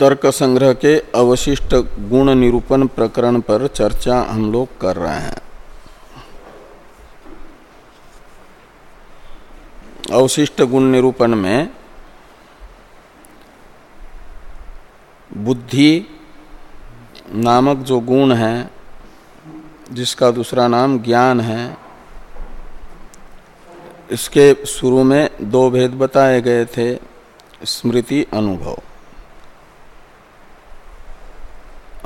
तर्क संग्रह के अवशिष्ट गुण निरूपण प्रकरण पर चर्चा हम लोग कर रहे हैं। अवशिष्ट गुण निरूपण में बुद्धि नामक जो गुण है, जिसका दूसरा नाम ज्ञान है, इसके शुरू में दो भेद बताए गए थे, स्मृति अनुभव।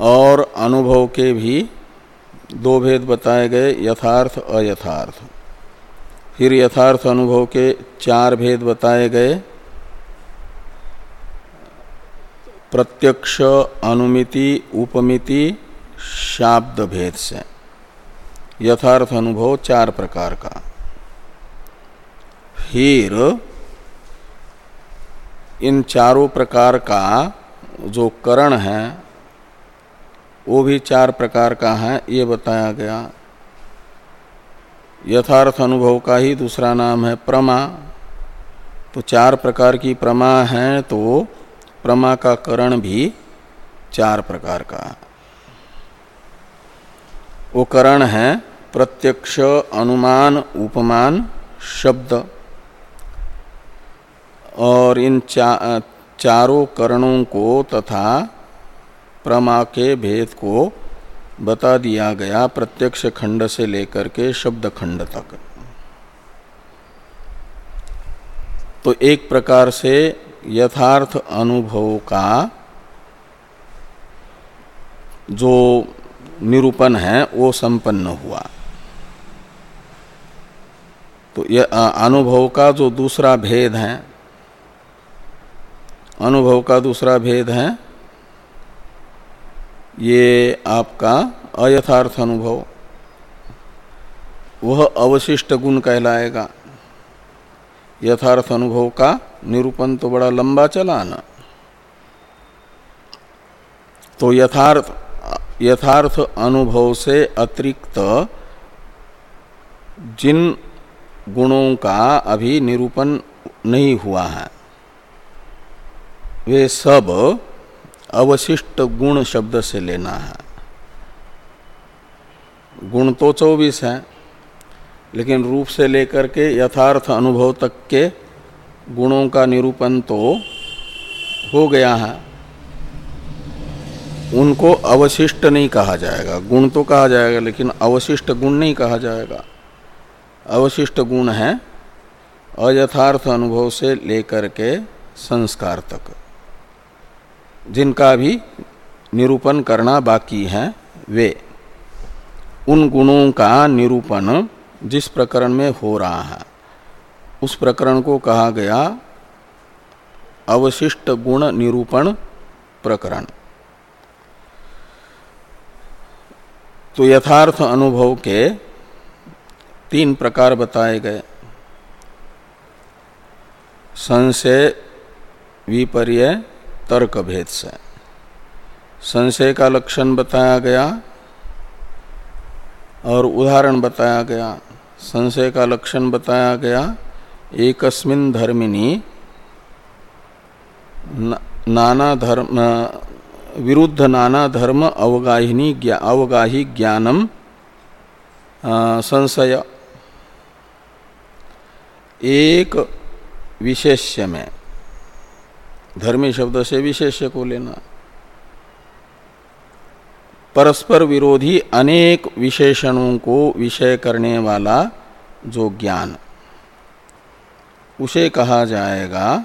और अनुभव के भी दो भेद बताए गए, यथार्थ, अयथार्थ। फिर यथार्थ अनुभव के चार भेद बताए गए। प्रत्यक्ष, अनुमिति, उपमिति, शाब्द भेद से। यथार्थ अनुभव चार प्रकार का। फिर इन चारों प्रकार का जो करण है वो भी चार प्रकार का है ये बताया गया। यथार्थ अनुभव का ही दूसरा नाम है प्रमा। तो चार प्रकार की प्रमा है तो प्रमा का करण भी चार प्रकार का वो करण है प्रत्यक्ष अनुमान उपमान शब्द। और इन चा, चारों करणों को तथा प्रमा के भेद को बता दिया गया प्रत्यक्ष खंड से लेकर के शब्द खंड तक। तो एक प्रकार से यथार्थ अनुभव का जो निरूपण है, वो संपन्न हुआ। तो यह अनुभव का जो दूसरा भेद है, अनुभव का दूसरा भेद है ये आपका अयथार्थ अनुभव। वह अवशिष्ट गुण कहलाएगा। यथार्थ अनुभव का निरूपण तो बड़ा लंबा चला ना। तो यथार्थ यथार्थ अनुभव से अतिरिक्त जिन गुणों का अभी निरूपण नहीं हुआ है, वे सब अवशिष्ट गुण शब्द से लेना है। गुण तो चौबीस है, लेकिन रूप से लेकर के यथार्थ अनुभव तक के गुणों का निरूपण तो हो गया है। उनको अवशिष्ट नहीं कहा जाएगा। गुण तो कहा जाएगा, लेकिन अवशिष्ट गुण नहीं कहा जाएगा। अवशिष्ट गुण है, अयथार्थ अनुभव से लेकर के संस्कार तक। जिनका भी निरूपण करना बाकी है, वे। उन गुणों का निरूपण जिस प्रकरण में हो रहा है, उस प्रकरण को कहा गया अवशिष्ट गुण निरूपण प्रकरण। तो यथार्थ अनुभव के तीन प्रकार बताए गए। संशय, विपर्य तर्क भेद से संशय का लक्षण बताया गया और उदाहरण बताया गया। संशय का लक्षण बताया गया एकस्मिन धर्मिनी नाना धर्म विरुद्ध नाना धर्म अवगाहिनी ज्ञा, अवगाही ज्ञानम संशय। एक विशेष्य में धर्मी शब्द से विशेष्य को लेना। परस्पर विरोधी अनेक विशेषणों को विषय करने वाला जो ज्ञान, उसे कहा जाएगा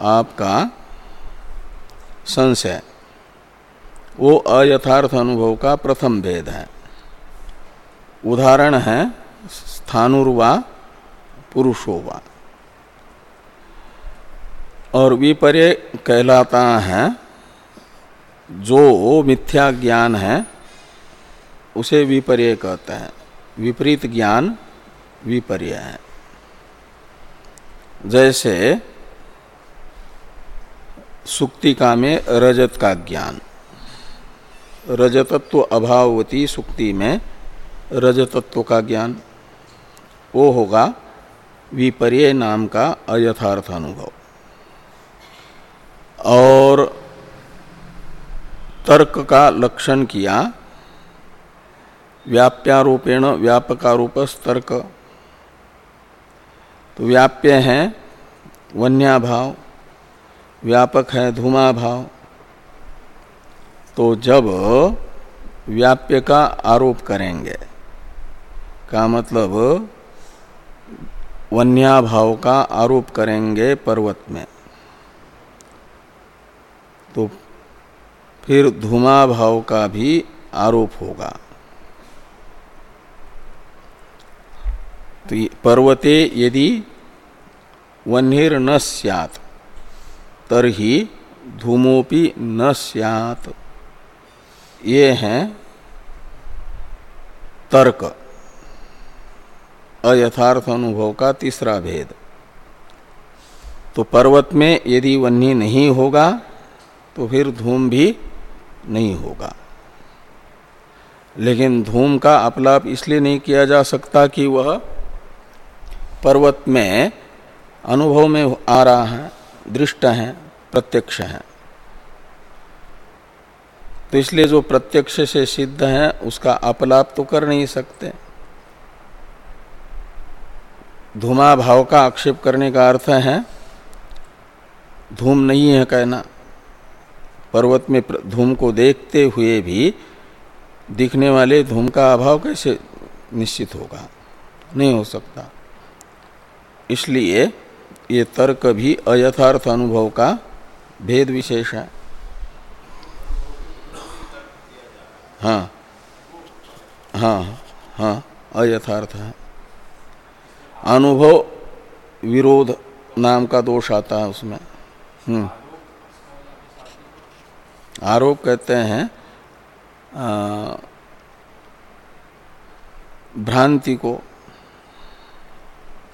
आपका संशय। वो अयथार्थ अनुभव का प्रथम भेद है। उदाहरण है स्थानुर्वा पुरुषोवा और विपर्य कहलाता है, जो मिथ्या ज्ञान है, उसे विपर्य कहते हैं। विपरीत ज्ञान विपर्य है। जैसे, सुक्तिका में रजत का ज्ञान। रजतत्व अभावती सुक्ति में रजतत्व का ज्ञान। वो होगा विपर्य नाम का अयथार्थ अनुभव। और तर्क का लक्षण किया। व्याप्यारोपेण व्यापकारूप तर्क तो व्याप्य है वन्या भाव व्यापक है धूमा भाव तो जब व्याप्य का आरोप करेंगे, का मतलब वन्या भाव का आरोप करेंगे पर्वत में। तो फिर धूमा भाव का भी आरोप होगा। तो पर्वते यदि वन्हिर न सैत तरही धूमोपि न सैत ये हैं तर्क, अयथार्थ अनुभव का तीसरा भेद। तो पर्वत में यदि वन्नी नहीं होगा तो फिर धूम भी नहीं होगा। लेकिन धूम का अपलाप इसलिए नहीं किया जा सकता कि वह पर्वत में, अनुभव में आ रहा है, दृष्ट है, प्रत्यक्ष है। तो इसलिए जो प्रत्यक्ष से सिद्ध है, उसका अपलाप तो कर नहीं सकते। धूमा भाव का आक्षेप करने का अर्थ है, धूम नहीं है कहना। पर्वत में धूम को देखते हुए भी दिखने वाले धूम का अभाव कैसे निश्चित होगा? नहीं हो सकता। इसलिए ये तर्क भी अयथार्थ अनुभव का भेद विशेष है। हाँ। हाँ हाँ अयथार्थ है। अनुभव विरोध नाम का दोष आता है उसमें। हम्म। आरोप कहते हैं भ्रांति को,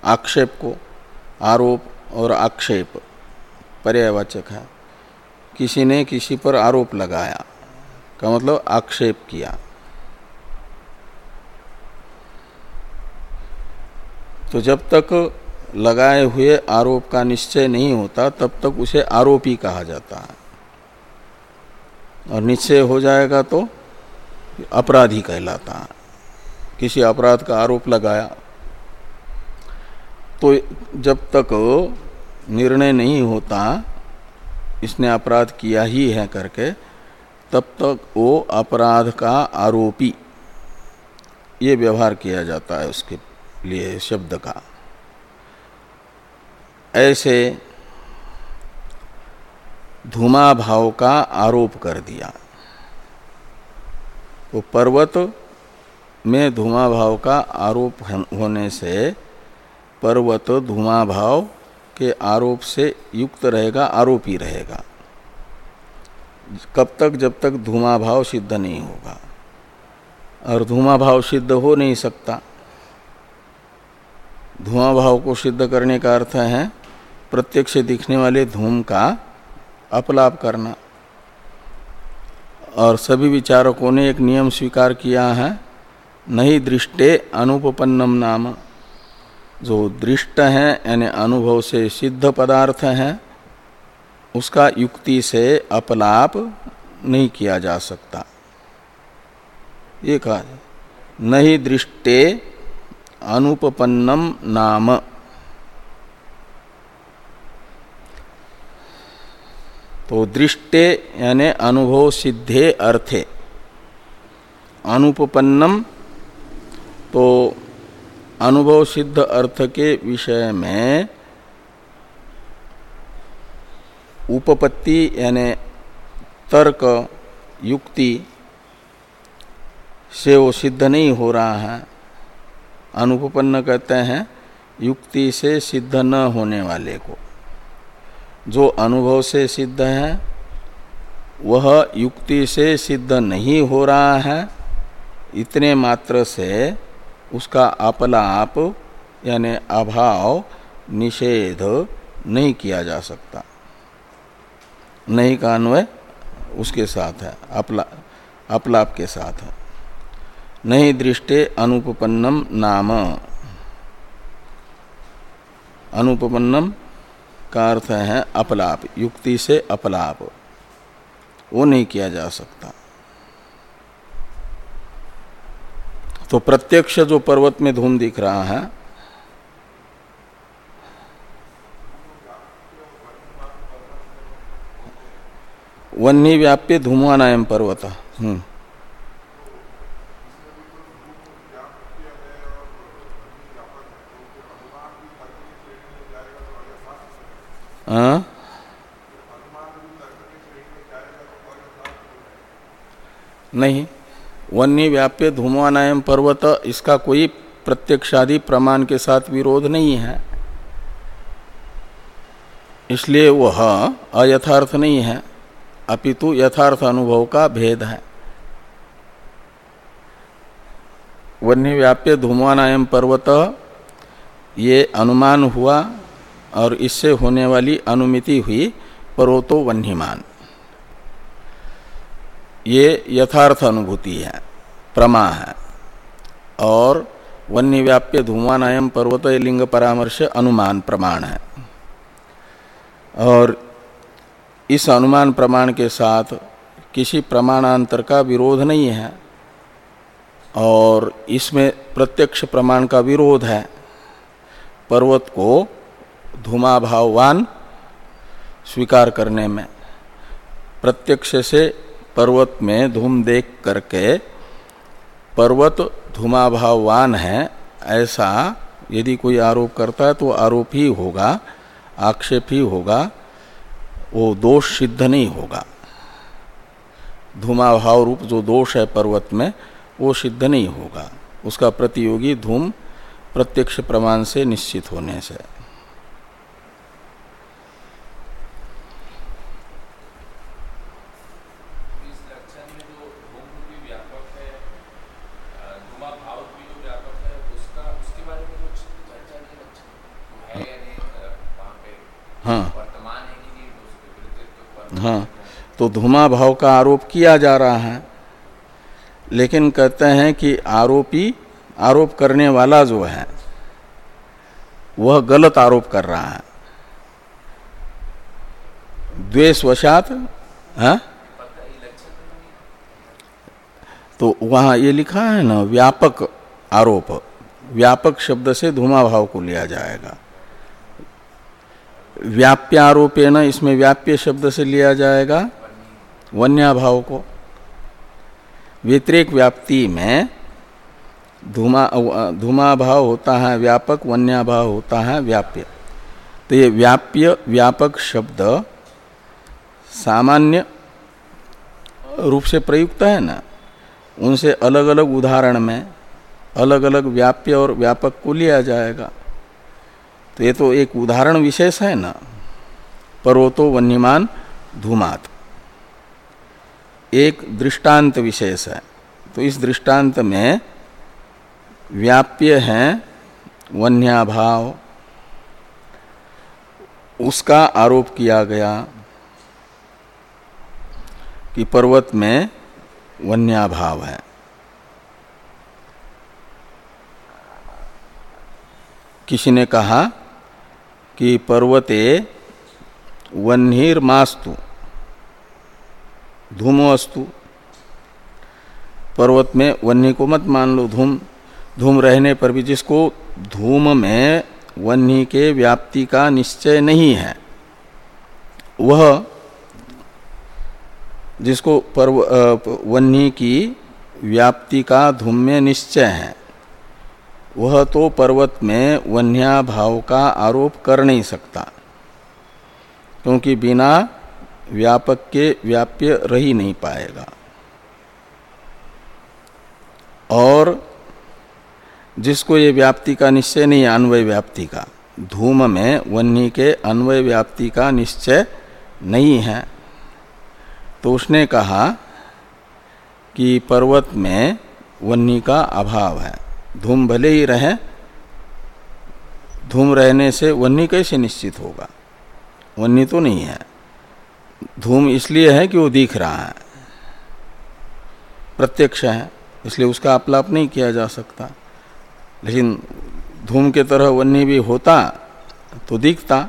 आक्षेप को, आरोप और आक्षेप पर्यावाचक है। किसी ने किसी पर आरोप लगाया, का मतलब आक्षेप किया। तो जब तक लगाए हुए आरोप का निश्चय नहीं होता, तब तक उसे आरोपी कहा जाता है। और निश्चय हो जाएगा तो अपराधी कहलाता है। किसी अपराध का आरोप लगाया तो जब तक निर्णय नहीं होता, इसने अपराध किया ही है करके, तब तक वो अपराध का आरोपी, ये व्यवहार किया जाता है उसके लिए शब्द का। ऐसे धूमा भाव का आरोप कर दिया। तो पर्वत में धूमा भाव का आरोप होने से पर्वत धूमा भाव के आरोप से युक्त रहेगा, आरोपी रहेगा। कब तक, जब तक धूमा भाव सिद्ध नहीं होगा। और धूमा भाव सिद्ध हो नहीं सकता। धुआँ भाव को सिद्ध करने का अर्थ है, प्रत्यक्ष दिखने वाले धूम का अपलाप करना। और सभी विचारकों ने एक नियम स्वीकार किया है, नहीं दृष्टे अनुपन्नम नाम। जो दृष्ट है, यानी अनुभव से सिद्ध पदार्थ है, उसका युक्ति से अपलाप नहीं किया जा सकता। ये कहा नहीं दृष्टे अनुपन्नम नाम। तो दृष्टे यानी अनुभव सिद्धे अर्थे। अनुपन्नम तो अनुभव सिद्ध अर्थ के विषय में उपपत्ति यानी तर्क, युक्ति से वो सिद्ध नहीं हो रहा है। अनुपन्न कहते हैं, युक्ति से सिद्ध न होने वाले को। जो अनुभव से सिद्ध है, वह युक्ति से सिद्ध नहीं हो रहा है। इतने मात्र से उसका अपलाप यानी अभाव, निषेध नहीं किया जा सकता। नहीं का अन्वय उसके साथ है अपला अपलाप के साथ है। नहीं दृष्टे अनुपन्नम नाम। अनुपन्नम का अर्थ है अपलाप, युक्ति से अपलाप। वो नहीं किया जा सकता। तो प्रत्यक्ष जो पर्वत में धूम दिख रहा है वन्नी व्याप्य धूमानायम पर्वत। हम्म। नहीं वन्य व्याप्य धूमानायम पर्वत, इसका कोई प्रत्यक्षादि प्रमाण के साथ विरोध नहीं है। इसलिए वह अयथार्थ नहीं है, अपितु यथार्थ अनुभव का भेद है। वन्य व्याप्य धूमानायम पर्वत, ये अनुमान हुआ और इससे होने वाली अनुमिति हुई पर्वतो वन्यमान ये यथार्थ अनुभूति है, प्रमा है, और वन्य व्याप्य धूमानायम पर्वत लिंग परामर्श अनुमान प्रमाण है। और इस अनुमान प्रमाण के साथ किसी प्रमाणांतर का विरोध नहीं है, और इसमें प्रत्यक्ष प्रमाण का विरोध है। पर्वत को धूमाभाववान स्वीकार करने में। प्रत्यक्ष से पर्वत में धूम देख करके पर्वत धूमाभाववान है, ऐसा यदि कोई आरोप करता है तो आरोप ही होगा, आक्षेप ही होगा, वो दोष सिद्ध नहीं होगा। धूमाभाव रूप जो दोष है पर्वत में, वो सिद्ध नहीं होगा। उसका प्रतियोगी धूम प्रत्यक्ष प्रमाण से निश्चित होने से। हाँ। हाँ। तो धुमा भाव का आरोप किया जा रहा है। लेकिन कहते हैं कि आरोपी आरोप करने वाला जो है, वह गलत आरोप कर रहा है। द्वेष वशात है हाँ? तो वहाँ ये लिखा है ना, व्यापक आरोप। व्यापक शब्द से धुमा भाव को लिया जाएगा। व्याप्यारोपेण इसमें व्याप्य शब्द से लिया जाएगा, वन्याभाव को। व्यतिरिक व्याप्ति में धूमा धूमा भाव होता है, व्यापक, वन्याभाव होता है, व्याप्य। तो ये व्याप्य, व्यापक शब्द सामान्य रूप से प्रयुक्त है ना? उनसे अलग अलग उदाहरण में अलग अलग व्याप्य और व्यापक को लिया जाएगा। तो ये तो एक उदाहरण विशेष है ना। पर्वतो वन्यमान धूमात। एक दृष्टांत विशेष है। तो इस दृष्टांत में व्याप्य है वन्याभाव। उसका आरोप किया गया कि पर्वत में वन्याभाव है। किसी ने कहा कि पर्वते वन्हीर्मास्तु धूमोस्तु। पर्वत में वन्य को मत मान लो, धूम धूम रहने पर भी जिसको धूम में वन्य के व्याप्ति का निश्चय नहीं है, वह जिसको पर्व वन्य की व्याप्ति का धूम में निश्चय है। वह तो पर्वत में वन्या भाव का आरोप कर नहीं सकता, क्योंकि बिना व्यापक के व्याप्य रह नहीं पाएगा। और जिसको ये व्याप्ति का निश्चय नहीं, अन्वय व्याप्ति का, धूम में वन्नी के अन्वय व्याप्ति का निश्चय नहीं है तो उसने कहा कि पर्वत में वन्नी का अभाव है। धूम भले ही रहे, धूम रहने से वन्नी कैसे निश्चित होगा? वन्नी तो नहीं है। धूम इसलिए है कि वो दिख रहा है। प्रत्यक्ष है, इसलिए उसका अपलाप नहीं किया जा सकता। लेकिन धूम के तरह वन्नी भी होता तो दिखता,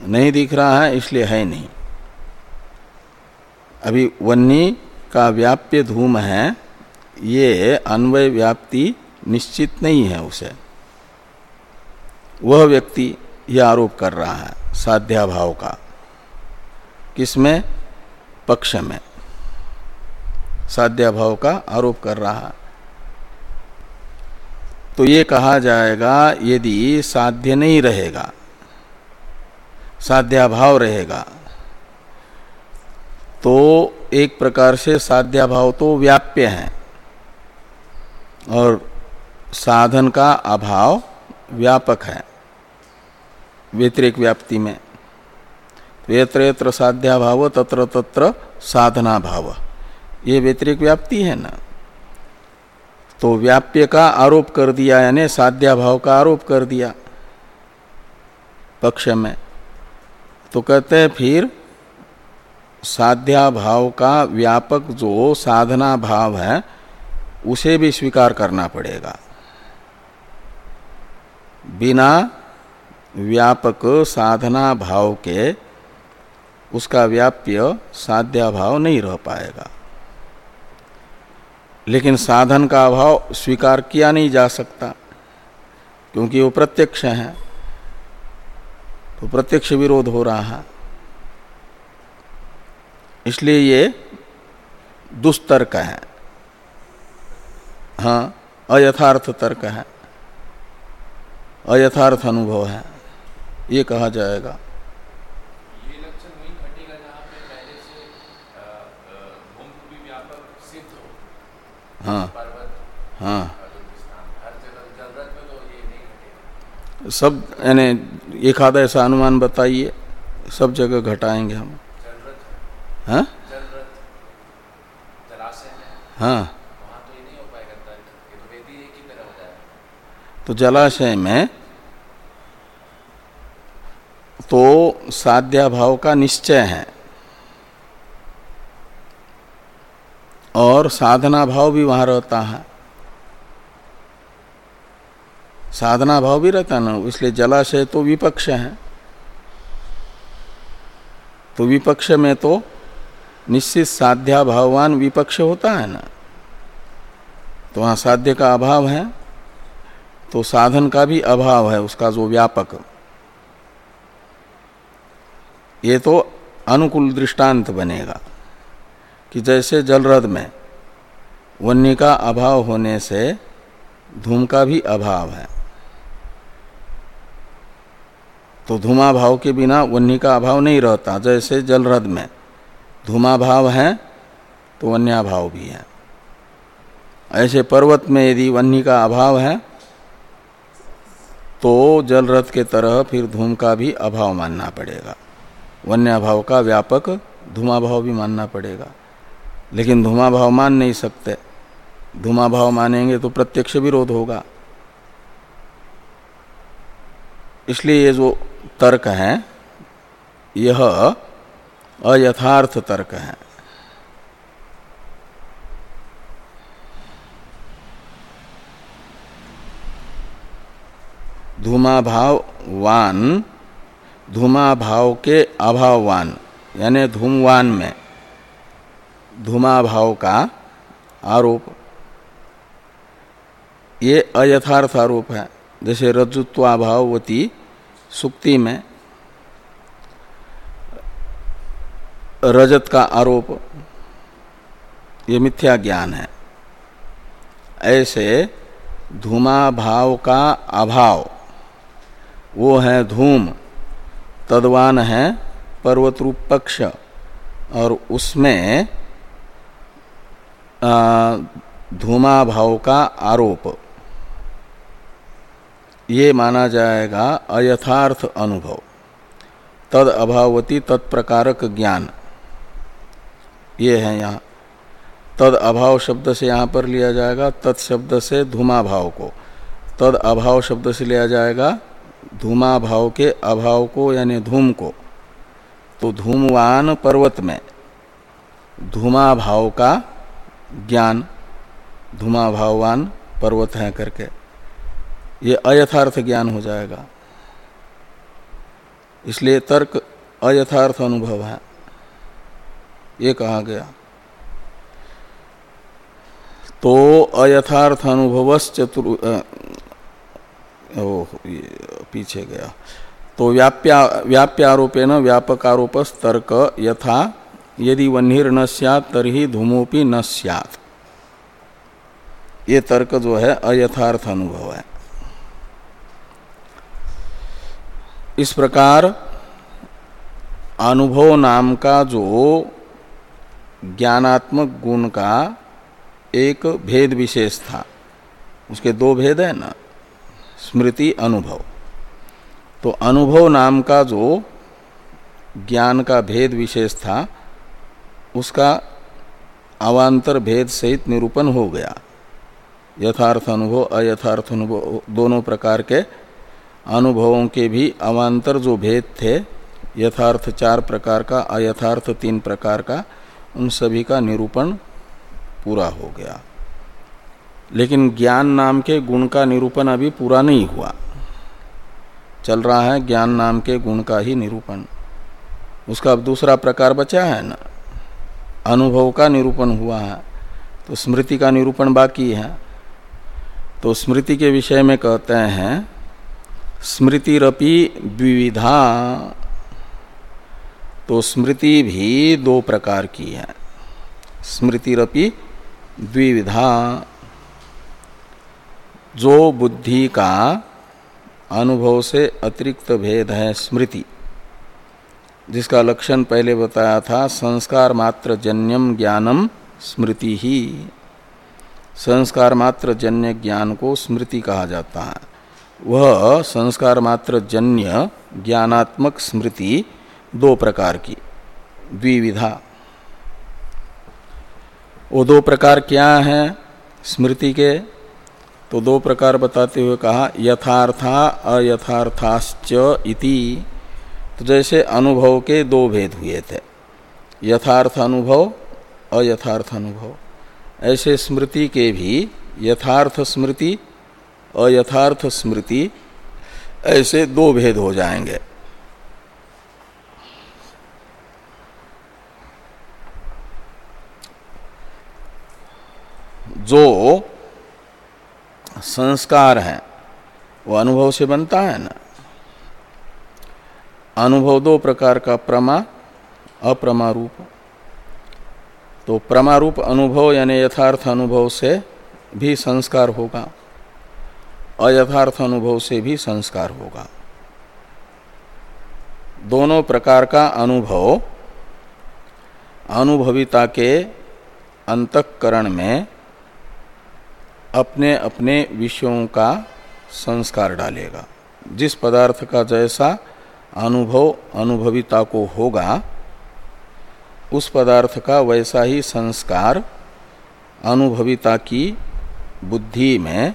नहीं दिख रहा है, इसलिए है नहीं। अभी वन्नी का व्याप्य धूम है, ये अन्वय व्याप्ति निश्चित नहीं है उसे। वह व्यक्ति यह आरोप कर रहा है, साध्याभाव का, किसमें? पक्ष में। साध्याभाव का आरोप कर रहा है। तो ये कहा जाएगा, यदि साध्य नहीं रहेगा, साध्याभाव रहेगा तो एक प्रकार से साध्याभाव तो व्याप्य है। और साधन का अभाव व्यापक है। व्यतिरिक व्याप्ति में। यत्र यत्र साध्या भाव तत्र तत्र साधना भाव ये व्यतिरिक व्याप्ति है ना? तो व्याप्य का आरोप कर दिया, यानी साध्या भाव का आरोप कर दिया पक्ष में। तो कहते हैं फिर साध्या भाव का व्यापक जो साधना भाव है, उसे भी स्वीकार करना पड़ेगा। बिना व्यापक साधना भाव के उसका व्याप्य साध्या भाव नहीं रह पाएगा। लेकिन साधन का अभाव स्वीकार किया नहीं जा सकता, क्योंकि वो प्रत्यक्ष है तो प्रत्यक्ष विरोध हो रहा है। इसलिए ये दुष्तर्क है। हाँ अयथार्थ तर्क है। अयथार्थ अनुभव है। ये कहा जाएगा। हो। हाँ। में तो सब यानी एक आधा ऐसा अनुमान बताइए सब जगह घटाएँगे हम। हाँ। जलाशय में हाँ। वहाँ तो ये नहीं हो पाएगा तर्क ये तो वेदी एक ही तरह हो जाएगा तो जलाशय में तो साध्या भाव का निश्चय है। और साधना भाव भी वहाँ रहता है। साधना भाव भी रहता ना, इसलिए जलाशय तो विपक्ष है। तो विपक्ष में तो निश्चित साध्या भाववान विपक्ष होता है ना। तो वहाँ साध्य का अभाव है तो साधन का भी अभाव है, उसका जो व्यापक। ये तो अनुकूल दृष्टांत बनेगा कि जैसे जलरद में वन्य का अभाव होने से धूम का भी अभाव है। तो धूमा भाव के बिना वन्य का अभाव नहीं रहता। जैसे जलरद में धूमा भाव है तो वन्या भाव भी है। ऐसे पर्वत में यदि वन्य का अभाव है तो जलरथ के तरह फिर धूम का भी अभाव मानना पड़ेगा। वन्य भाव का व्यापक धुमा भाव भी मानना पड़ेगा। लेकिन धुमा भाव मान नहीं सकते। धुमा भाव मानेंगे तो प्रत्यक्ष विरोध होगा। इसलिए ये जो तर्क है, यह अयथार्थ तर्क है। धूमा भाव वान धूमा भाव के अभाववान, यानी धूमवान में धूमा भाव का आरोप। ये अयथार्थ आरोप है, जैसे रज्जुत्वाभावती सुक्ति में रजत का आरोप, ये मिथ्या ज्ञान है। ऐसे धूमा भाव का अभाव, वो है धूम। तद्वान है पर्वत रूप पक्ष और उसमें धूमा भाव का आरोप। ये माना जाएगा अयथार्थ अनुभव। तद अभावती तत्प्रकारक ज्ञान। ये है यहाँ। तद अभाव शब्द से यहाँ पर लिया जाएगा, तत्शब्द से धूमा भाव को। तद अभाव शब्द से लिया जाएगा धूमा भाव के अभाव को, यानी धूम को तो धूमवान पर्वत में धूमा भाव का ज्ञान धूमा भाववान पर्वत है करके, ये अयथार्थ ज्ञान हो जाएगा। इसलिए तर्क अयथार्थ अनुभव है। ये कहा गया। तो अयथार्थ अनुभव चतुर पीछे गया। तो व्याप्या, व्याप्यारोपेण व्यापकारोप तर्क यथा, यदि वन्हीर न सैत तरी धूमोपी न सैत ये तर्क जो है, अयथार्थ अनुभव है। इस प्रकार अनुभव नाम का जो ज्ञानात्मक गुण का एक भेद विशेष था। उसके दो भेद है ना? स्मृति अनुभव। तो अनुभव नाम का जो ज्ञान का भेद विशेष था, उसका अवान्तर भेद सहित निरूपण हो गया। यथार्थ अनुभव, अयथार्थ अनुभव, दोनों प्रकार के अनुभवों के भी अवान्तर जो भेद थे, यथार्थ चार प्रकार का, अयथार्थ तीन प्रकार का, उन सभी का निरूपण पूरा हो गया। लेकिन ज्ञान नाम के गुण का निरूपण अभी पूरा नहीं हुआ। चल रहा है ज्ञान नाम के गुण का ही निरूपण। उसका अब दूसरा प्रकार बचा है ना? अनुभव का निरूपण हुआ है तो स्मृति का निरूपण बाकी है। तो स्मृति के विषय में कहते हैं, स्मृतिरपि द्विविधा। तो स्मृति भी दो प्रकार की है। स्मृतिरपि द्विविधा। जो बुद्धि का अनुभव से अतिरिक्त भेद है स्मृति, जिसका लक्षण पहले बताया था, संस्कार मात्र जन्यम ज्ञानम स्मृति ही। संस्कार मात्र जन्य ज्ञान को स्मृति कहा जाता है। वह संस्कार मात्र जन्य ज्ञानात्मक स्मृति दो प्रकार की, द्विविधा। वो दो प्रकार क्या है? स्मृति के तो दो प्रकार बताते हुए कहा, यथार्था, अयथार्थाश्च इति। तो जैसे अनुभव के दो भेद हुए थे। यथार्थ अनुभव, अयथार्थ अनुभव। ऐसे स्मृति के भी, यथार्थ स्मृति, अयथार्थ स्मृति, ऐसे दो भेद हो जाएँगे। जो संस्कार है, वो अनुभव से बनता है ना। अनुभव दो प्रकार का, प्रमा अप्रमा रूप तो प्रमारूप अनुभव यानी यथार्थ अनुभव से भी संस्कार होगा, अयथार्थ अनुभव से भी संस्कार होगा। दोनों प्रकार का अनुभव, अनुभविता के अंतकरण में अपने अपने विषयों का संस्कार डालेगा। जिस पदार्थ का जैसा अनुभव, अनुभविता को होगा, उस पदार्थ का वैसा ही संस्कार, अनुभविता की बुद्धि में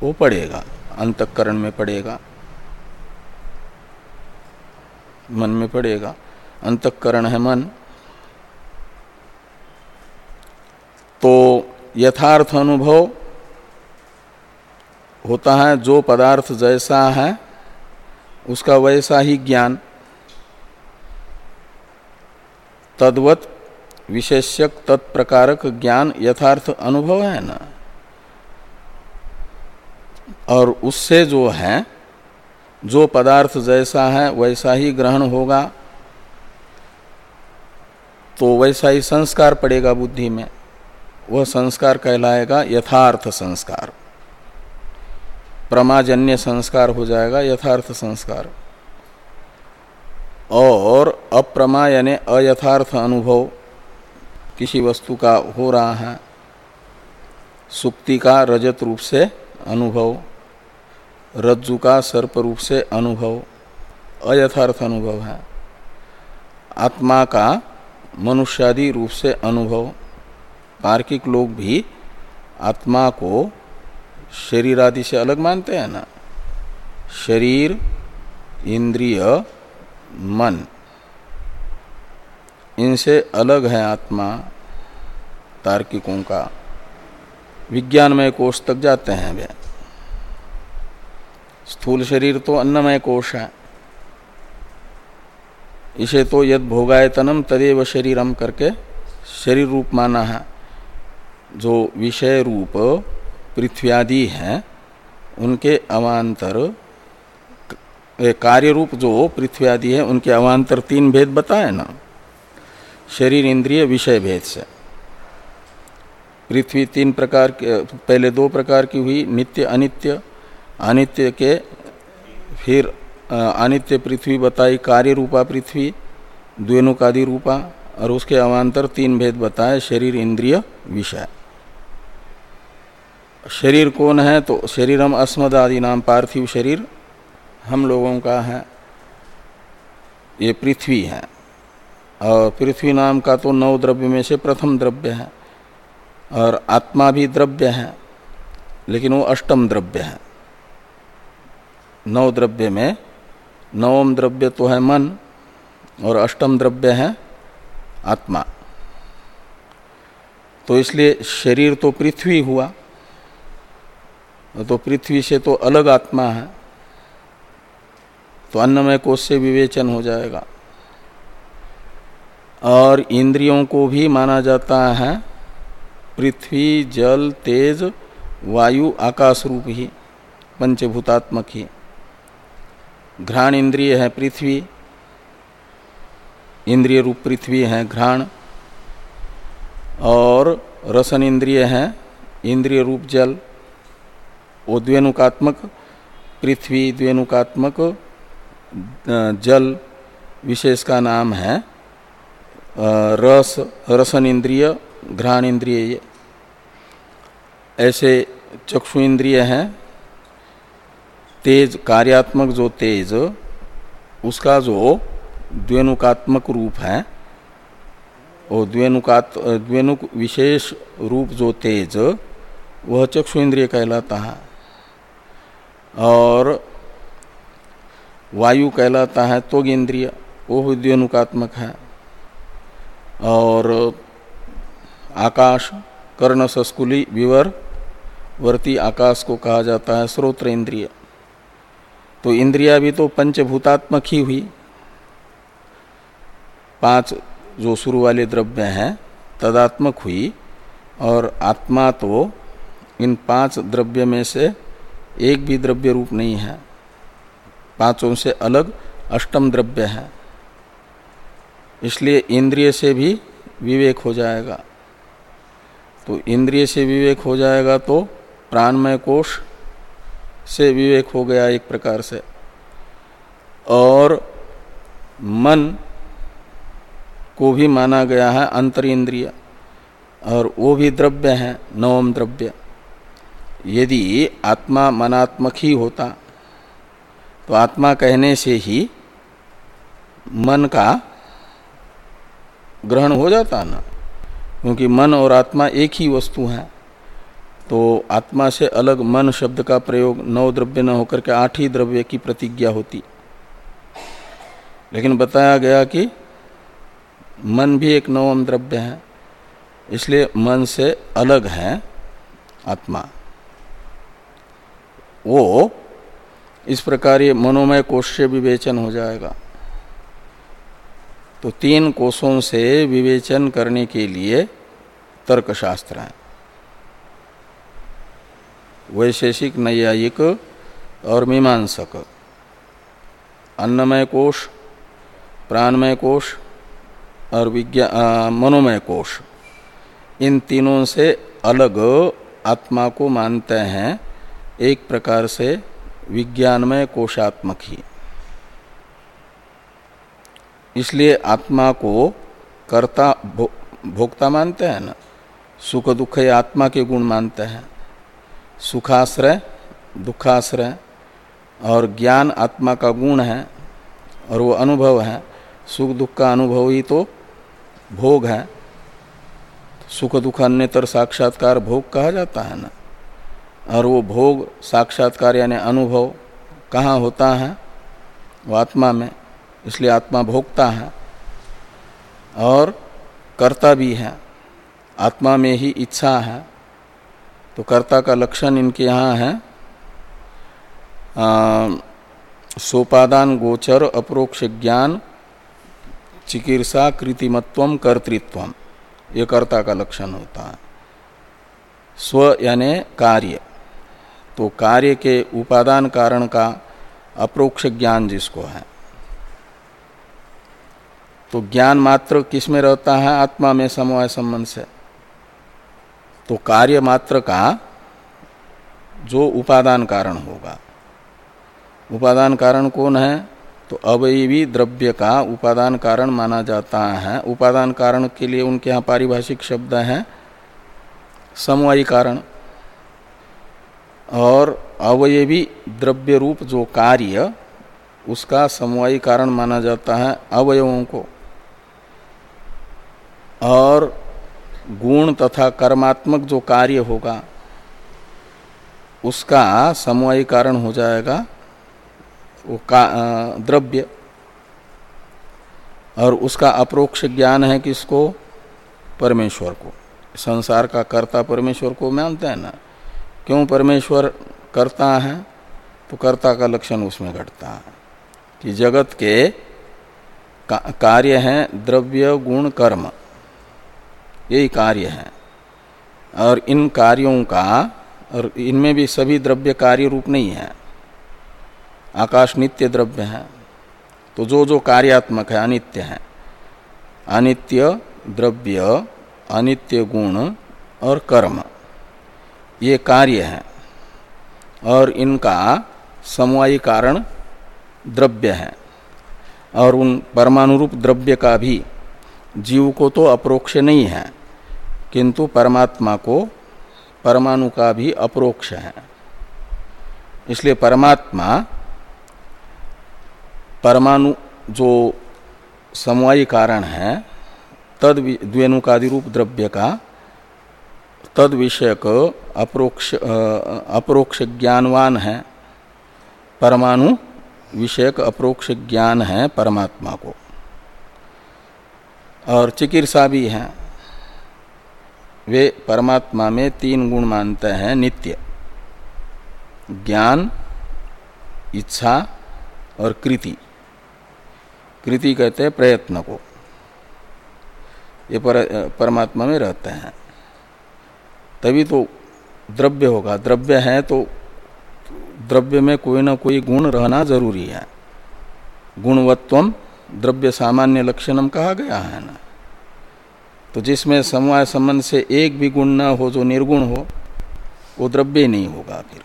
वो पड़ेगा, अंतकरण में पड़ेगा। मन में पड़ेगा। अंतकरण है मन। तो यथार्थ अनुभव होता है, जो पदार्थ जैसा है, उसका वैसा ही ज्ञान। तद्वत विशेष्यक तत्प्रकारक ज्ञान यथार्थ अनुभव है ना? और उससे जो है, जो पदार्थ जैसा है, वैसा ही ग्रहण होगा तो वैसा ही संस्कार पड़ेगा बुद्धि में। वह संस्कार कहलाएगा यथार्थ संस्कार। प्रमाजन्य संस्कार हो जाएगा, यथार्थ संस्कार। और अप्रमा यानी अयथार्थ अनुभव किसी वस्तु का हो रहा है सुक्ति का रजत रूप से अनुभव, रज्जु का सर्प रूप से अनुभव, अयथार्थ अनुभव है। आत्मा का मनुष्यादि रूप से अनुभव तार्किक लोग भी आत्मा को शरीर आदि से अलग मानते हैं ना? शरीर, इंद्रिय, मन। इनसे अलग है आत्मा तार्किकों का। विज्ञानमय कोष तक जाते हैं वे। स्थूल शरीर तो अन्नमय कोष है। इसे तो यद भोगायतनम तदेव शरीरम करके शरीर रूप माना है। जो विषय रूप पृथ्व्यादि हैं, उनके अवान्तर कार्य रूप जो पृथ्वी आदि है, उनके अवान्तर तीन भेद बताए ना। शरीर, इंद्रिय, विषय भेद से। पृथ्वी तीन प्रकार के, पहले दो प्रकार की हुई, नित्य, अनित्य। अनित्य के फिर अनित्य पृथ्वी बताई कार्य रूपा पृथ्वी द्वेनुकादि रूपा, और उसके अवान्तर तीन भेद बताए, शरीर, इंद्रिय, विषय। शरीर कौन है? तो शरीरम अस्मद आदि नाम पार्थिव शरीर हम लोगों का है। ये पृथ्वी है। और पृथ्वी नाम का तो नौ द्रव्य में से प्रथम द्रव्य है। और आत्मा भी द्रव्य है, लेकिन वो अष्टम द्रव्य है। नौ द्रव्य में नवम द्रव्य तो है मन, और अष्टम द्रव्य है आत्मा। तो इसलिए शरीर तो पृथ्वी हुआ। तो पृथ्वी से तो अलग आत्मा है तो अन्नमय कोष से विवेचन हो जाएगा। और इंद्रियों को भी माना जाता है, पृथ्वी, जल, तेज, वायु, आकाश रूप ही, पंचभूतात्मक ही। घ्राण इंद्रिय है पृथ्वी, इंद्रिय रूप पृथ्वी है घ्राण, और रसन इंद्रिय है, इंद्रिय रूप जल। वो द्वेनुकात्मक पृथ्वी द्वेनुकात्मक जल विशेष का नाम है रस रसन इंद्रिय घ्राण इंद्रिय ऐसे चक्षु इंद्रिय हैं, तेज, कार्यात्मक जो तेज, उसका जो द्वेनुकात्मक रूप है वो द्वेनुकात द्वेनुक विशेष रूप जो तेज, वह चक्षु इंद्रिय कहलाता है। और वायु कहलाता है तो इंद्रिय वो द्वेनुकात्मक है। और आकाश, कर्ण सस्कुली विवर, वर्ती आकाश को कहा जाता है स्रोत्र इंद्रिय तो इंद्रिया भी तो पंचभूतात्मक ही हुई। पाँच जो शुरू वाले द्रव्य हैं, तदात्मक हुई और आत्मा तो इन पाँच द्रव्य में से एक भी द्रव्य रूप नहीं है। पाँचों से अलग अष्टम द्रव्य है। इसलिए इंद्रिय से भी विवेक हो जाएगा। तो इंद्रिय से विवेक हो जाएगा तो प्राणमय कोष से विवेक हो गया एक प्रकार से। और मन को भी माना गया है अंतर इंद्रिय और वो भी द्रव्य है, नवम द्रव्य। यदि आत्मा मनात्मक ही होता तो आत्मा कहने से ही मन का ग्रहण हो जाता ना। क्योंकि मन और आत्मा एक ही वस्तु है तो आत्मा से अलग मन शब्द का प्रयोग नौ द्रव्य न होकर के आठ ही द्रव्य की प्रतिज्ञा होती। लेकिन बताया गया कि मन भी एक नवम द्रव्य है, इसलिए मन से अलग है आत्मा। वो इस प्रकार ये मनोमय कोष से विवेचन हो जाएगा। तो तीन कोषों से विवेचन करने के लिए तर्कशास्त्र है। वैशेषिक, नैयायिक और मीमांसक। अन्नमय कोष, प्राणमय कोष और विज्ञान मनोमय कोष। इन तीनों से अलग आत्मा को मानते हैं एक प्रकार से विज्ञानमय कोशात्मक ही। इसलिए आत्मा को कर्ता भो, भोक्ता मानते हैं ना? सुख दुख ये आत्मा के गुण मानते हैं। सुखाश्रय दुखाश्रय और ज्ञान आत्मा का गुण है और वो अनुभव है। सुख दुख का अनुभव ही तो भोग है। सुख दुख अन्यतर साक्षात्कार भोग कहा जाता है ना? और वो भोग, साक्षात्कार यानी अनुभव कहाँ होता है? वो आत्मा में, इसलिए आत्मा भोगता है। और कर्ता भी है। आत्मा में ही इच्छा है। तो कर्ता का लक्षण इनके यहाँ है। सोपादान गोचर अप्रोक्ष ज्ञान चिकित्सा कृतिमत्व कर्तृत्व। ये कर्ता का लक्षण होता है। स्व यानी कार्य। तो कार्य के उपादान कारण का अप्रोक्ष ज्ञान जिसको है। तो ज्ञान मात्र किसमें रहता है? आत्मा में समवाय संबंध से। तो कार्य मात्र का जो उपादान कारण होगा। उपादान कारण कौन है? तो अवयवी द्रव्य का उपादान कारण माना जाता है। उपादान कारण के लिए उनके यहाँ पारिभाषिक शब्द है। समवायी कारण। और अवयवी द्रव्य रूप जो कार्य, उसका समवायी कारण माना जाता है अवयवों को। और गुण तथा कर्मात्मक जो कार्य होगा, उसका समवायी कारण हो जाएगा वो का द्रव्य। और उसका अप्रोक्ष ज्ञान है किसको? परमेश्वर को। संसार का कर्ता परमेश्वर को मानते हैं ना? क्यों परमेश्वर करता है? तो कर्ता का लक्षण उसमें घटता है कि जगत के का, कार्य हैं द्रव्य गुण कर्म। यही कार्य है। और इन कार्यों का और इनमें भी सभी द्रव्य कार्य रूप नहीं है। आकाश नित्य द्रव्य है। तो जो जो कार्यात्मक है अनित्य है। अनित्य द्रव्य अनित्य गुण और कर्म। ये कार्य है और इनका समवायी कारण द्रव्य है और उन परमाणुरूप द्रव्य का भी जीव को तो अप्रोक्ष नहीं है, किंतु परमात्मा को परमाणु का भी अप्रोक्ष है। इसलिए परमात्मा परमाणु जो समवायी कारण है, तद द्वेणुकादि रूप द्रव्य का तद विषयक अप्रोक्ष अप्रोक्ष ज्ञानवान है। परमाणु विषयक अप्रोक्ष ज्ञान है परमात्मा को। और चिकित्सा भी है। वे परमात्मा में तीन गुण मानते हैं नित्य ज्ञान इच्छा और कृति। कृति कहते हैं प्रयत्न को। ये पर, परमात्मा में रहते हैं। तभी तो द्रव्य होगा। द्रव्य है तो द्रव्य में कोई ना कोई गुण रहना ज़रूरी है। गुणवत्व द्रव्य सामान्य लक्षणम कहा गया है ना। तो जिसमें समवाय संबंध से एक भी गुण न हो, जो निर्गुण हो, वो द्रव्य नहीं होगा फिर।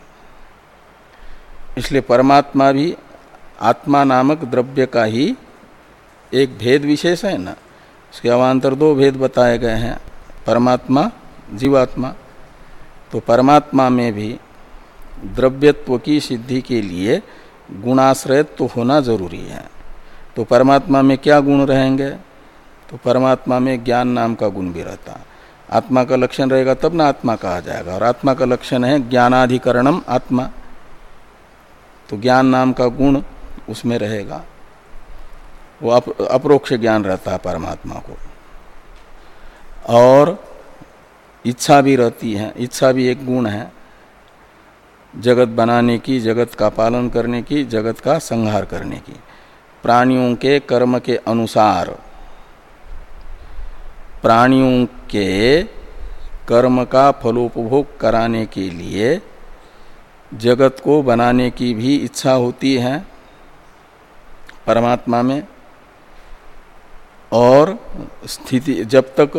इसलिए परमात्मा भी आत्मा नामक द्रव्य का ही एक भेद विशेष है ना। इसके अवान्तर दो भेद बताए गए हैं। परमात्मा, जीवात्मा तो परमात्मा में भी द्रव्यत्व की सिद्धि के लिए गुणाश्रयत्व तो होना ज़रूरी है। तो परमात्मा में क्या गुण रहेंगे? तो परमात्मा में ज्ञान नाम का गुण भी रहता। आत्मा का लक्षण रहेगा तब ना आत्मा कहा जाएगा। और आत्मा का लक्षण है ज्ञानाधिकरणम आत्मा। तो ज्ञान नाम का गुण उसमें रहेगा। वो अप, अप्रोक्ष ज्ञान रहता है परमात्मा को। और इच्छा भी रहती है, इच्छा भी एक गुण है। जगत बनाने की, जगत का पालन करने की, जगत का संहार करने की। प्राणियों के कर्म के अनुसार। प्राणियों के कर्म का फलोपभोग कराने के लिए जगत को बनाने की भी इच्छा होती है परमात्मा में। और स्थिति, जब तक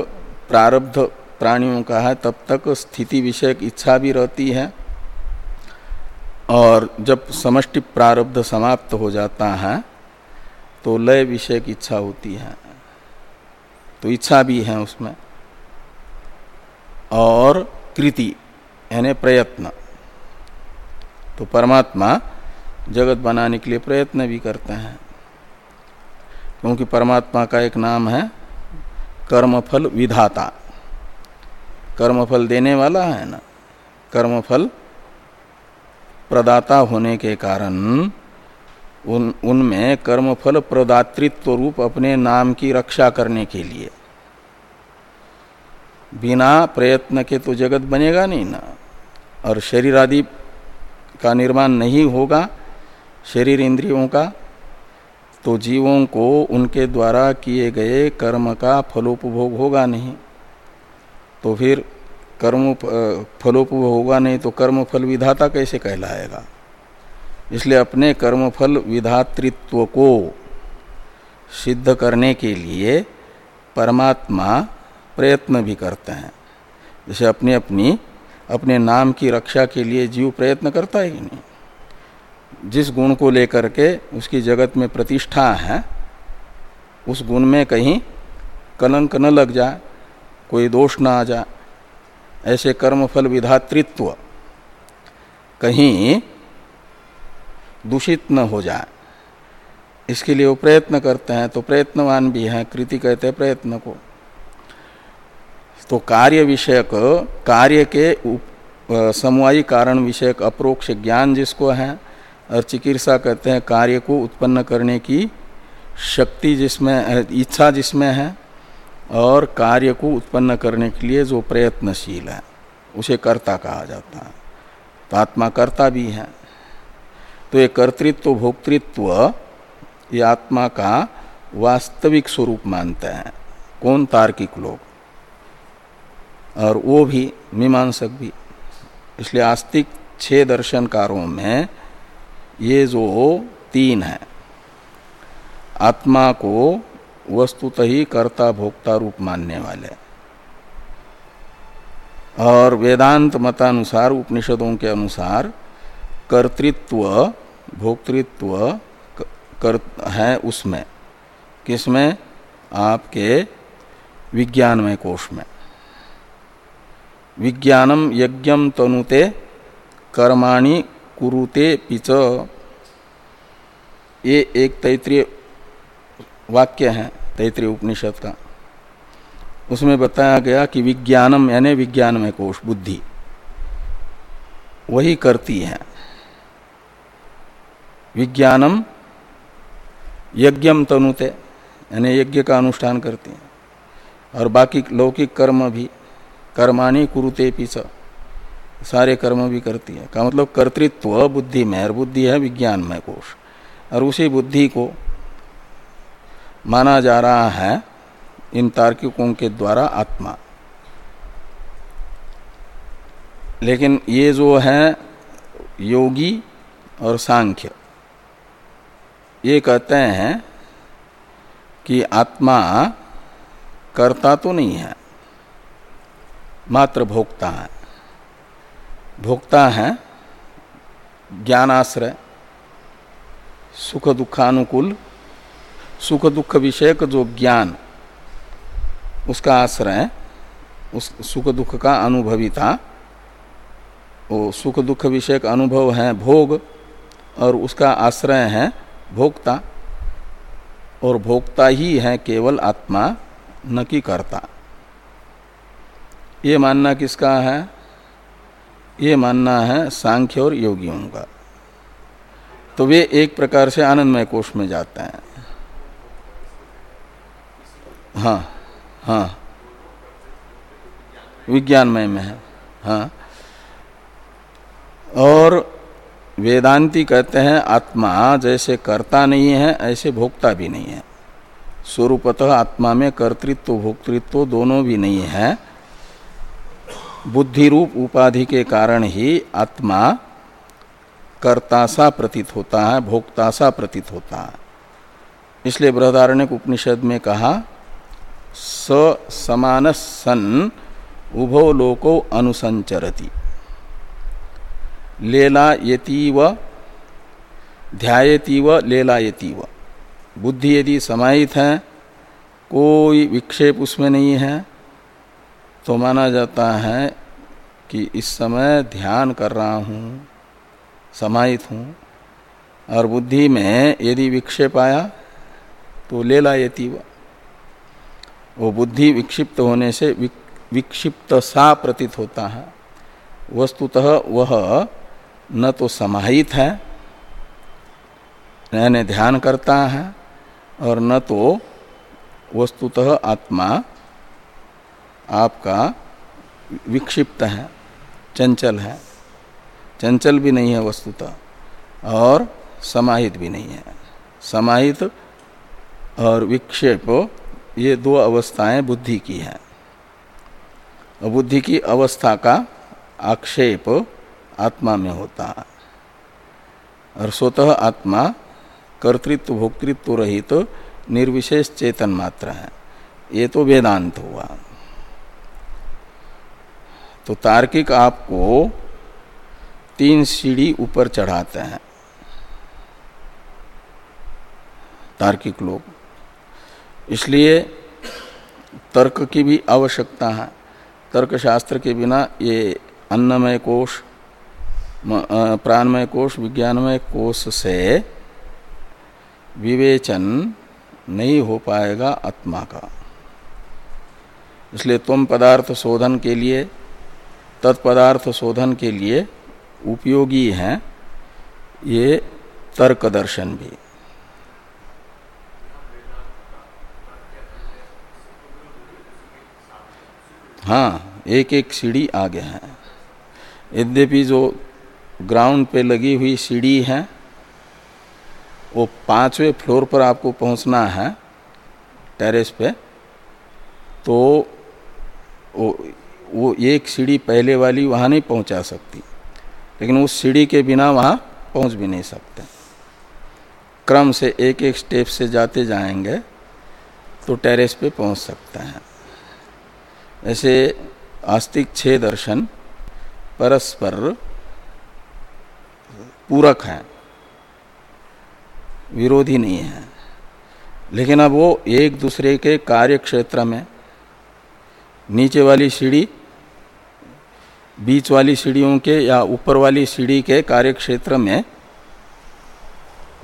प्रारब्ध प्राणियों का है, तब तक स्थिति विषयक इच्छा भी रहती है और जब समष्टि प्रारब्ध समाप्त हो जाता है तो लय विषय की इच्छा होती है। तो इच्छा भी है उसमें। और कृति, यानी प्रयत्न। तो परमात्मा जगत बनाने के लिए प्रयत्न भी करते हैं। क्योंकि परमात्मा का एक नाम है, कर्मफल विधाता। कर्मफल देने वाला है ना? कर्मफल प्रदाता होने के कारण उन, उनमें कर्मफल प्रदातृत्व रूप अपने नाम की रक्षा करने के लिए। बिना प्रयत्न के तो जगत बनेगा नहीं ना? और शरीर आदि का निर्माण नहीं होगा, शरीर इंद्रियों का तो जीवों को उनके द्वारा किए गए कर्म का फलोपभोग होगा नहीं। तो फिर कर्म फलोपभोग होगा नहीं तो कर्म फल विधाता कैसे कहलाएगा? इसलिए अपने कर्मफल विधातृत्व को सिद्ध करने के लिए परमात्मा प्रयत्न भी करते हैं। जैसे अपनी अपनी, अपने नाम की रक्षा के लिए जीव प्रयत्न करता है नहीं? जिस गुण को लेकर के उसकी जगत में प्रतिष्ठा है, उस गुण में कहीं कलंक न लग जाए। कोई दोष न आ जाए। ऐसे कर्मफल विधातृत्व कहीं दूषित न हो जाए। इसके लिए वो प्रयत्न करते हैं तो प्रयत्नवान भी हैं, कृति कहते हैं प्रयत्न को। तो कार्य विषयक, कार्य के समवायी कारण विषयक अप्रोक्ष ज्ञान जिसको है, और चिकित्सा कहते हैं कार्य को उत्पन्न करने की शक्ति जिसमें, इच्छा जिसमें है और कार्य को उत्पन्न करने के लिए जो प्रयत्नशील है, उसे कर्ता कहा जाता है। तो आत्मा कर्ता भी है। तो ये कर्तृत्व, भोक्तृत्व, ये आत्मा का वास्तविक स्वरूप मानते हैं। कौन? तार्किक लोग। और वो भी, मीमांसक भी। इसलिए आस्तिक छह दर्शनकारों में ये जो तीन है, आत्मा को वस्तुत ही कर्ता भोक्ता रूप मानने वाले। और वेदांत मतानुसार, उपनिषदों के अनुसार कर्तृत्व, भोक्तृत्व कर है उसमें। किसमें? आपके विज्ञानमय कोष में। विज्ञानम यज्ञम तनुते, कर्माणि कुरुते पिच। ये एक तैतृय वाक्य है तैतृय उपनिषद का। उसमें बताया गया कि विज्ञानम, यानी विज्ञान में कोष बुद्धि, वही करती है। विज्ञानम यज्ञम तनुते, यानी यज्ञ का अनुष्ठान करती हैं। और बाकी लौकिक कर्म भी, कर्माणी कुरुते पीछ सारे कर्म भी करती है। का मतलब कर्तृत्व, बुद्धि में, और बुद्धि है विज्ञान में कोष और उसी बुद्धि को माना जा रहा है इन तार्किकों के द्वारा आत्मा। लेकिन ये जो है योगी और सांख्य, ये कहते हैं कि आत्मा कर्ता तो नहीं है, मात्र भोक्ता है। भोक्ता है ज्ञानाश्रय, सुख दुखानुकूल सुख दुख विषयक जो ज्ञान, उसका आश्रय, उस सुख दुख का अनुभवी था वो सुख दुख विषयक अनुभव है भोग, और उसका आश्रय है भोक्ता, और भोक्ता ही है केवल आत्मा, न कि कर्ता। ये मानना किसका है? ये मानना है सांख्य और योगियों का। तो वे एक प्रकार से आनंदमय कोष में जाते हैं। हाँ हाँ। विज्ञानमय में है हाँ। और वेदांती कहते हैं, आत्मा जैसे कर्ता नहीं है, ऐसे भोक्ता भी नहीं है। स्वरूपतः आत्मा में कर्तृत्व, भोक्तृत्व दोनों भी नहीं है। बुद्धि रूप उपाधि के कारण ही आत्मा कर्ता सा प्रतीत होता है भोक्ता सा प्रतीत होता है। इसलिए बृहदारण्य उपनिषद में कहा स समान सन उभो लोको अनुसंचरती लेलायतीव, ध्यायतीव, लेलायतीव। बुद्धि यदि समाहित है, कोई विक्षेप उसमें नहीं है तो माना जाता है कि इस समय ध्यान कर रहा हूँ, समाहित हूँ, और बुद्धि में यदि विक्षेप आया तो ले लायती वो बुद्धि विक्षिप्त होने से विक्षिप्त सा प्रतीत होता है। वस्तुतः वह न तो समाहित है यानी ध्यान करता है, और न तो वस्तुतः आत्मा आपका विक्षिप्त है, चंचल है। चंचल भी नहीं है वस्तुतः, और समाहित भी नहीं है। समाहित और विक्षेप ये दो अवस्थाएँ बुद्धि की हैं। बुद्धि की अवस्था का आक्षेप आत्मा में होता है। और स्वतः आत्मा कर्तृत्व, भोक्तृत्व रहित तो निर्विशेष चेतन मात्र है। ये तो वेदांत हुआ। तो तार्किक आपको तीन सीढ़ी ऊपर चढ़ाते हैं। तार्किक लोग। इसलिए तर्क की भी आवश्यकता है। तर्क शास्त्र के बिना ये अन्नमय कोष प्राणमय कोष विज्ञानमय कोष से विवेचन नहीं हो पाएगा आत्मा का। इसलिए तुम पदार्थ शोधन के लिए, तत्पदार्थ शोधन के लिए उपयोगी हैं ये तर्क दर्शन भी। हाँ एक एक सीढ़ी आगे है। यद्यपि जो ग्राउंड पे लगी हुई सीढ़ी है वो पाँचवें फ्लोर पर आपको पहुँचना है टेरेस पे तो वो, वो एक सीढ़ी पहले वाली वहाँ नहीं पहुँचा सकती। लेकिन उस सीढ़ी के बिना वहाँ पहुँच भी नहीं सकते। क्रम से एक एक स्टेप से जाते जाएँगे तो टेरेस पे पहुँच सकते हैं। ऐसे आस्तिक छह दर्शन, परस्पर पूरक हैं। विरोधी नहीं है। लेकिन अब वो एक दूसरे के कार्य क्षेत्र में, नीचे वाली सीढ़ी, बीच वाली सीढ़ियों के या ऊपर वाली सीढ़ी के कार्य क्षेत्र में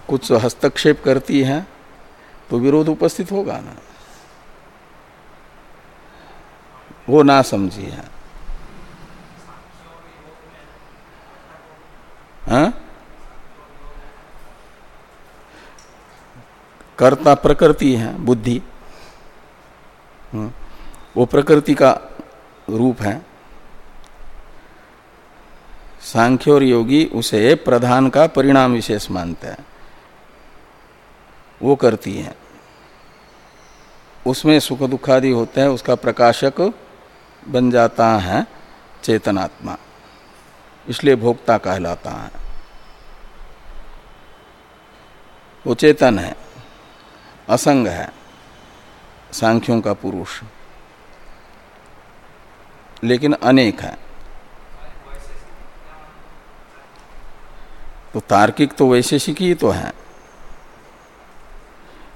कुछ हस्तक्षेप करती है तो विरोध उपस्थित होगा ना। वो ना समझी है। हाँ? कर्ता प्रकृति है, बुद्धि। हाँ। वो प्रकृति का रूप है। सांख्य और योगी उसे प्रधान का परिणाम विशेष मानते हैं। वो करती है। उसमें सुख दुखादि होते हैं, उसका प्रकाशक बन जाता है चेतनात्मा। इसलिए भोक्ता कहलाता है। वो चेतन है, असंग है, सांख्यों का पुरुष। लेकिन अनेक है। तो तार्किक तो वैशेषिक ही तो है।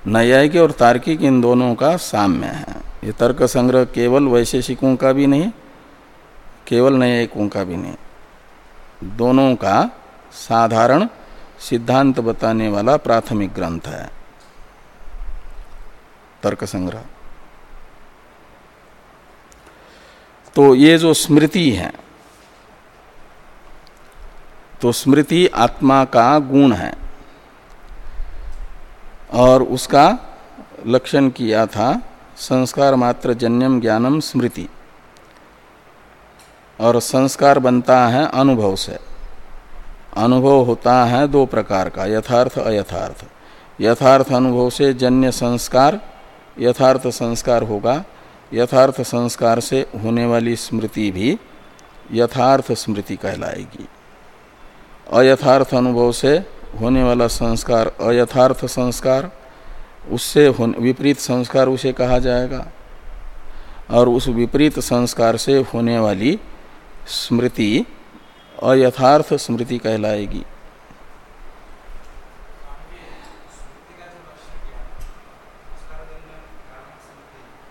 न्यायिक और तार्किक इन दोनों का साम्य है। ये तर्क संग्रह केवल वैशेषिकों का भी नहीं, केवल न्यायिकों का भी नहीं। दोनों का साधारण सिद्धांत बताने वाला प्राथमिक ग्रंथ है। तर्क संग्रह। तो ये जो स्मृति है तो स्मृति आत्मा का गुण है। और उसका लक्षण किया था संस्कार मात्र जन्यम ज्ञानम स्मृति। और संस्कार बनता है अनुभव से। अनुभव होता है दो प्रकार का, यथार्थ, अयथार्थ। यथार्थ अनुभव से जन्य संस्कार, यथार्थ संस्कार होगा, यथार्थ संस्कार से होने वाली स्मृति भी यथार्थ स्मृति कहलाएगी। अयथार्थ अनुभव से होने वाला संस्कार अयथार्थ संस्कार उससे विपरीत संस्कार उसे कहा जाएगा। और उस विपरीत संस्कार से होने वाली स्मृति, अयथार्थ स्मृति कहलाएगी।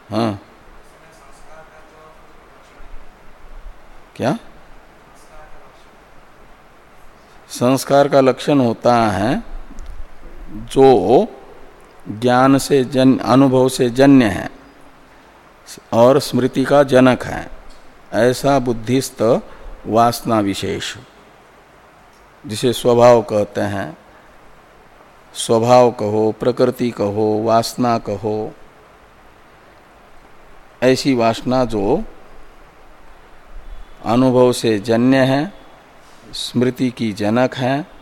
हाँ। क्या? संस्कार का लक्षण होता है जो ज्ञान से जन, अनुभव से जन्य है और स्मृति का जनक है। ऐसा बुद्धिस्त वासना विशेष। जिसे स्वभाव कहते हैं, स्वभाव कहो, प्रकृति कहो, वासना कहो, ऐसी वासना जो अनुभव से जन्य है, स्मृति की जनक है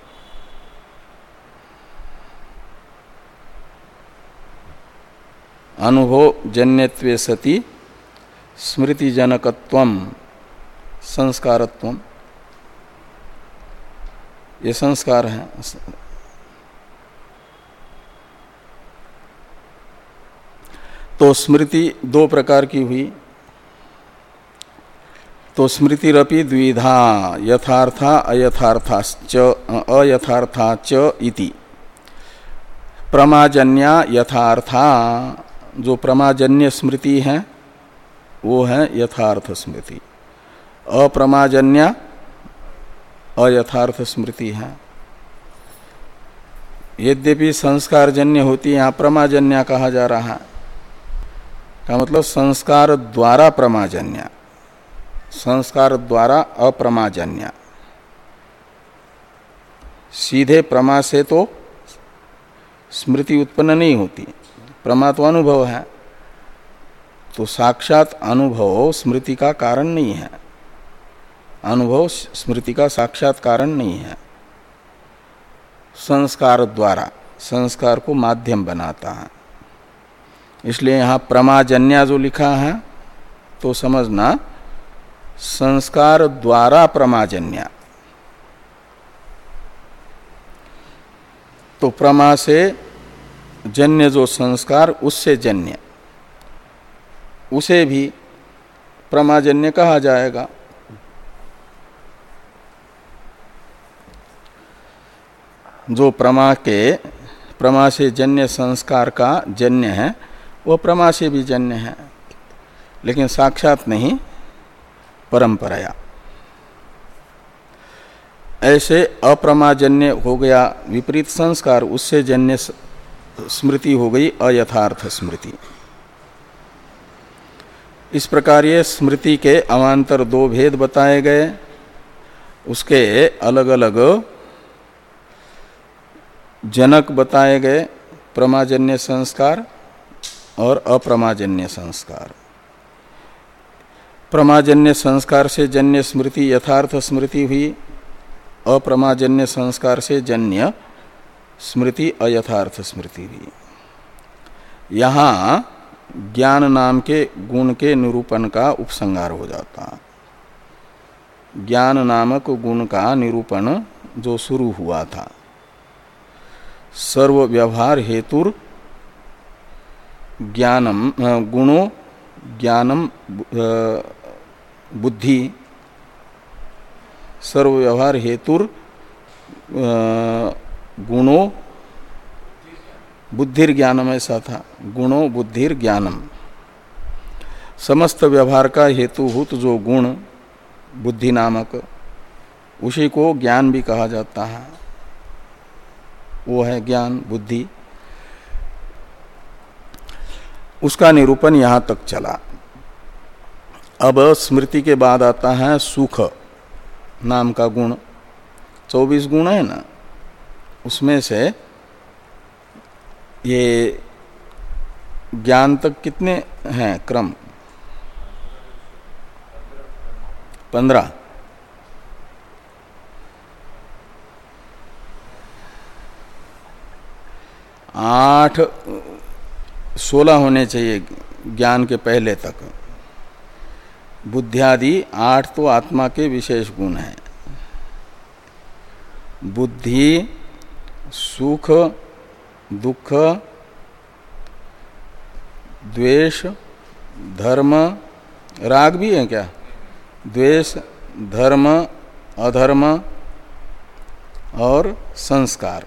अनुभव जन्यत्व सती स्मृति जनकत्व संस्कारत्व ये संस्कार है। तो स्मृति दो प्रकार की हुई। तो स्मृतिरपि द्विधा, यथार्था अयथार्थाच अयथार्था च इति। प्रमाजन्या, यथार्था जो प्रमाजन्य स्मृति है, वो है यथार्थ स्मृति। अप्रमाजन्य अयथार्थ स्मृति है। यद्यपि संस्कारजन्य होती यहाँ प्रमाजन्य कहा जा रहा है। का मतलब संस्कार द्वारा प्रमाजन्य, संस्कार द्वारा अप्रमाजन्य। सीधे प्रमा से तो स्मृति उत्पन्न नहीं होती। प्रमा अनुभव है तो साक्षात अनुभव स्मृति का कारण नहीं है। अनुभव स्मृति का साक्षात कारण नहीं है। संस्कार द्वारा, संस्कार को माध्यम बनाता है। इसलिए यहाँ प्रमाजन्या जो लिखा है तो समझना, संस्कार द्वारा प्रमाजन्या। तो प्रमा से जन्य जो संस्कार, उससे जन्य। उसे भी प्रमाजन्य कहा जाएगा। जो प्रमा के, प्रमा से जन्य संस्कार का जन्य है वह प्रमा से भी जन्य है। लेकिन साक्षात नहीं, परंपराया। ऐसे अप्रमाजन्य हो गया विपरीत संस्कार, उससे जन्य स्मृति हो गई, अयथार्थ स्मृति। इस प्रकार ये स्मृति के अवान्तर दो भेद बताए गए। उसके अलग अलग जनक बताए गए, प्रमाजन्य संस्कार और अप्रमाजन्य संस्कार। प्रमाजन्य संस्कार से जन्य स्मृति यथार्थ स्मृति हुई, अप्रमाजन्य संस्कार से जन्य स्मृति अयथार्थ स्मृति भी। यहाँ ज्ञान नाम के गुण के निरूपण का उपसंगार हो जाता। ज्ञान नामक गुण का निरूपण जो शुरू हुआ था। सर्व व्यवहार हेतुर ज्ञानम गुणो ज्ञानम बुद्धि। सर्व व्यवहार हेतुर गुणो बुद्धिर ज्ञानम ऐसा था। गुणो बुद्धिर ज्ञानम समस्त व्यवहार का हेतुभूत जो गुण, बुद्धि नामक, उसी को ज्ञान भी कहा जाता है। वो है ज्ञान, बुद्धि। उसका निरूपण यहाँ तक चला। अब स्मृति के बाद आता है सुख नाम का गुण। चौबीस गुण है ना? उसमें से ये ज्ञान तक कितने हैं क्रम? पंद्रह। आठ, सोलह होने चाहिए ज्ञान के पहले तक। बुद्धियादि, आठ तो आत्मा के विशेष गुण हैं। बुद्धि सुख, दुख, द्वेष, धर्म, राग भी है क्या? द्वेष, धर्म, अधर्म और संस्कार।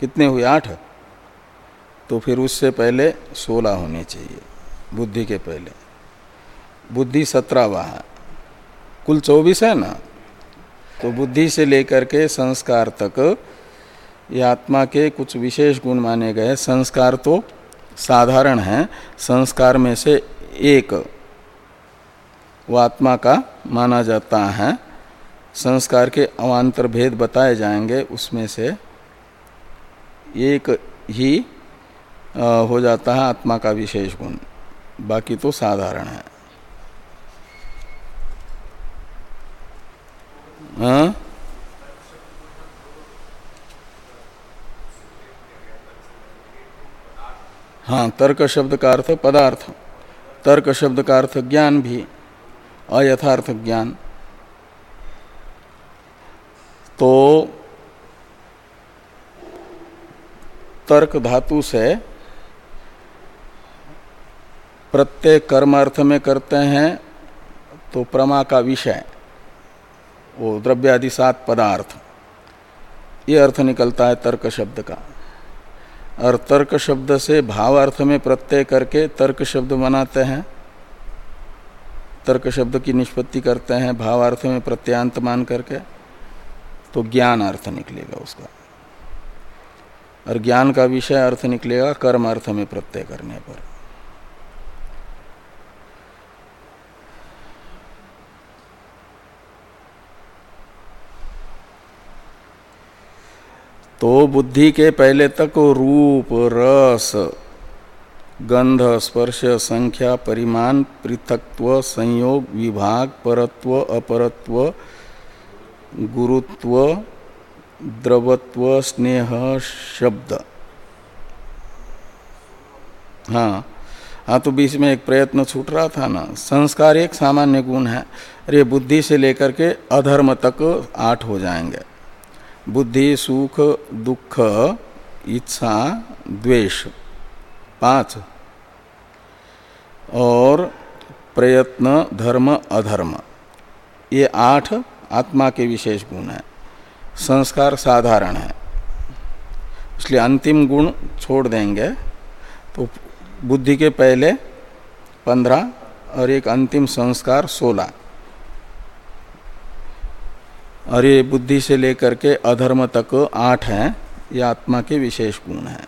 कितने हुए? आठ? तो फिर उससे पहले सोलह होने चाहिए, बुद्धि के पहले। बुद्धि सत्रहवा है। कुल चौबीस है ना? तो बुद्धि से लेकर के संस्कार तक ये आत्मा के कुछ विशेष गुण माने गए संस्कार तो साधारण है। संस्कार में से एक वो आत्मा का माना जाता है। संस्कार के अवान्तर भेद बताए जाएँगे। उसमें से एक ही हो जाता है आत्मा का विशेष गुण। बाकी तो साधारण है। हाँ? हाँ तर्क शब्द का अर्थ पदार्थ, तर्क शब्द का अर्थ ज्ञान भी, अयथार्थ ज्ञान। तो तर्क धातु से प्रत्येक कर्म अर्थ में करते हैं तो प्रमा का विषय, वो द्रव्यादि सात पदार्थ, ये अर्थ निकलता है तर्क शब्द का। और तर्क शब्द से भाव अर्थ में प्रत्यय करके तर्क शब्द बनाते हैं। तर्क शब्द की निष्पत्ति करते हैं, भाव अर्थ में प्रत्यांत मान करके तो ज्ञान अर्थ निकलेगा उसका। और ज्ञान का विषय अर्थ निकलेगा कर्म अर्थ में प्रत्यय करने पर। तो बुद्धि के पहले तक रूप, रस, गंध, स्पर्श, संख्या, परिमाण, पृथकत्व, संयोग, विभाग, परत्व, अपरत्व, गुरुत्व, द्रवत्व, स्नेह, शब्द। हाँ हाँ तो बीच में एक प्रयत्न छूट रहा था ना। संस्कार एक सामान्य गुण है। अरे, बुद्धि से लेकर के अधर्म तक आठ हो जाएँगे। बुद्धि, सुख, दुख, इच्छा, द्वेष, पाँच। और प्रयत्न, धर्म, अधर्म। ये आठ आत्मा के विशेष गुण हैं। संस्कार साधारण है। इसलिए अंतिम गुण छोड़ देंगे। तो बुद्धि के पहले पंद्रह और एक अंतिम संस्कार सोलह। और ये बुद्धि से लेकर के अधर्म तक आठ हैं, ये आत्मा के विशेष गुण हैं।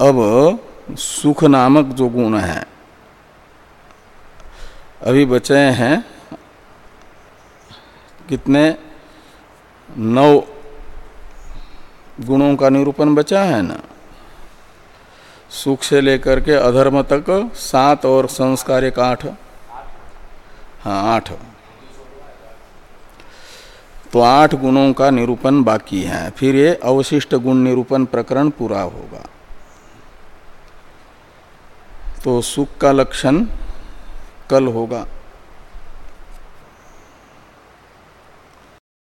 अब सुख नामक जो गुण है, अभी बचे हैं कितने? नौ गुणों का निरूपण बचा है ना? सुख से लेकर के अधर्म तक सात और संस्कार एक आठ। हाँ आठ। तो आठ गुणों का निरूपण बाकी है। फिर ये अवशिष्ट गुण निरूपण प्रकरण पूरा होगा। तो सुख का लक्षण कल होगा।